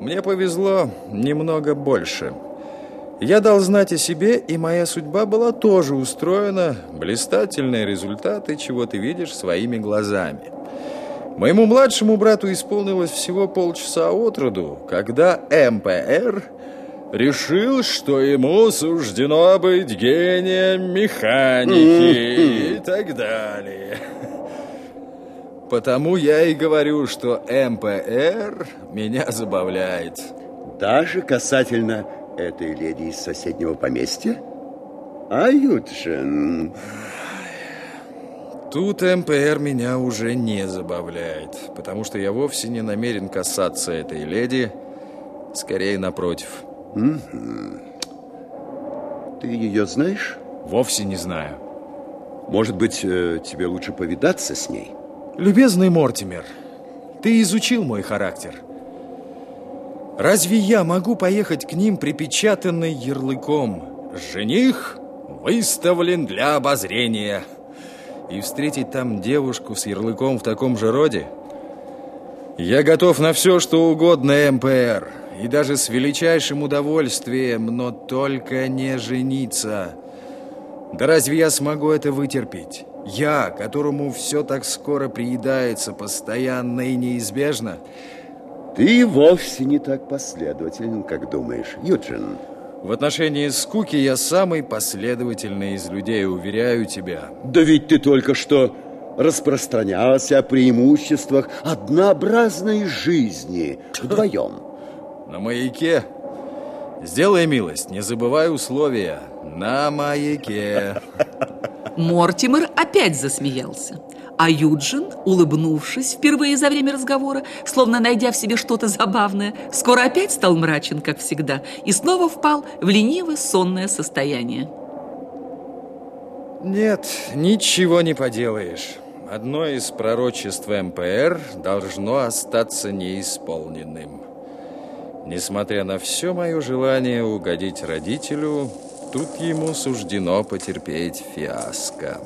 Мне повезло немного больше. Я дал знать о себе, и моя судьба была тоже устроена. Блистательные результаты, чего ты видишь своими глазами. Моему младшему брату исполнилось всего полчаса от роду, когда МПР решил, что ему суждено быть гением механики и так далее. Потому я и говорю, что МПР меня забавляет. Даже касательно этой леди из соседнего поместья? А Юджин... Тут МПР меня уже не забавляет, потому что я вовсе не намерен касаться этой леди, скорее напротив. Угу. Ты ее знаешь? Вовсе не знаю. Может быть, э, тебе лучше повидаться с ней? Любезный Мортимер, ты изучил мой характер. Разве я могу поехать к ним припечатанный ярлыком «Жених выставлен для обозрения» и встретить там девушку с ярлыком в таком же роде? Я готов на все, что угодно, МПР, и даже с величайшим удовольствием, но только не жениться. Да разве я смогу это вытерпеть? Я, которому все так скоро приедается, постоянно и неизбежно. Ты вовсе не так последователен, как думаешь, Юджин. В отношении скуки я самый последовательный из людей, уверяю тебя. Да ведь ты только что распространялся о преимуществах однообразной жизни вдвоем. На маяке. Сделай милость, не забывай условия. На маяке. Мортимер опять засмеялся. А Юджин, улыбнувшись впервые за время разговора, словно найдя в себе что-то забавное, скоро опять стал мрачен, как всегда, и снова впал в ленивое сонное состояние. Нет, ничего не поделаешь. Одно из пророчеств МПР должно остаться неисполненным. Несмотря на все мое желание угодить родителю, Тут ему суждено потерпеть фиаско.